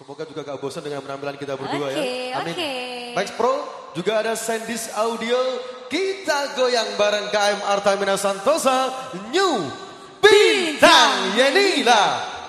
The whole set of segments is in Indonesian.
Semoga juga gak bosan dengan penampilan kita berdua okay, ya. Amin. Okay. Max Pro juga ada Sandis Audio. Kita goyang bareng KM Artamina Santosa New Bintang Yenila.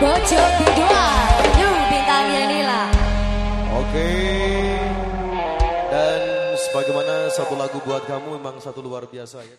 Bojo Biduan Yu Bintang Yanila Oke. Dan sebagaimana satu lagu buat kamu memang satu luar biasa ya.